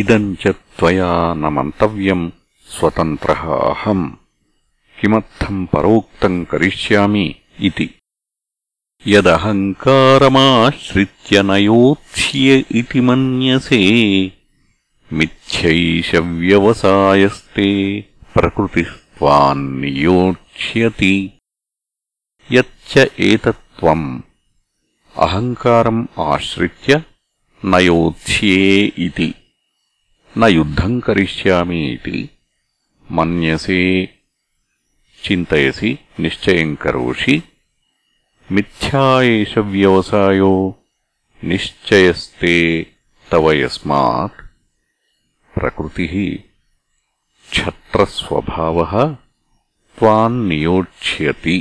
इदम् च त्वया न मन्तव्यम् स्वतन्त्रः अहम् किमर्थम् परोक्तम् करिष्यामि इति यदहङ्कारमाश्रित्य न योत्स्य इति मन्यसे मिथ्यैष व्यवसायस्ते प्रकृतिः त्वान्नियोक्ष्यति यच्च एतत्त्वम् अहङ्कारम् आश्रित्य न योत्स्ये इति न युद्धम् करिष्यामि इति मन्यसे चिन्तयसि निश्चयम् करोषि मिथ्या एष व्यवसायो निश्चयस्ते तव यस्मात् प्रकृतिः क्षत्रस्वभावः त्वान्नियोक्ष्यति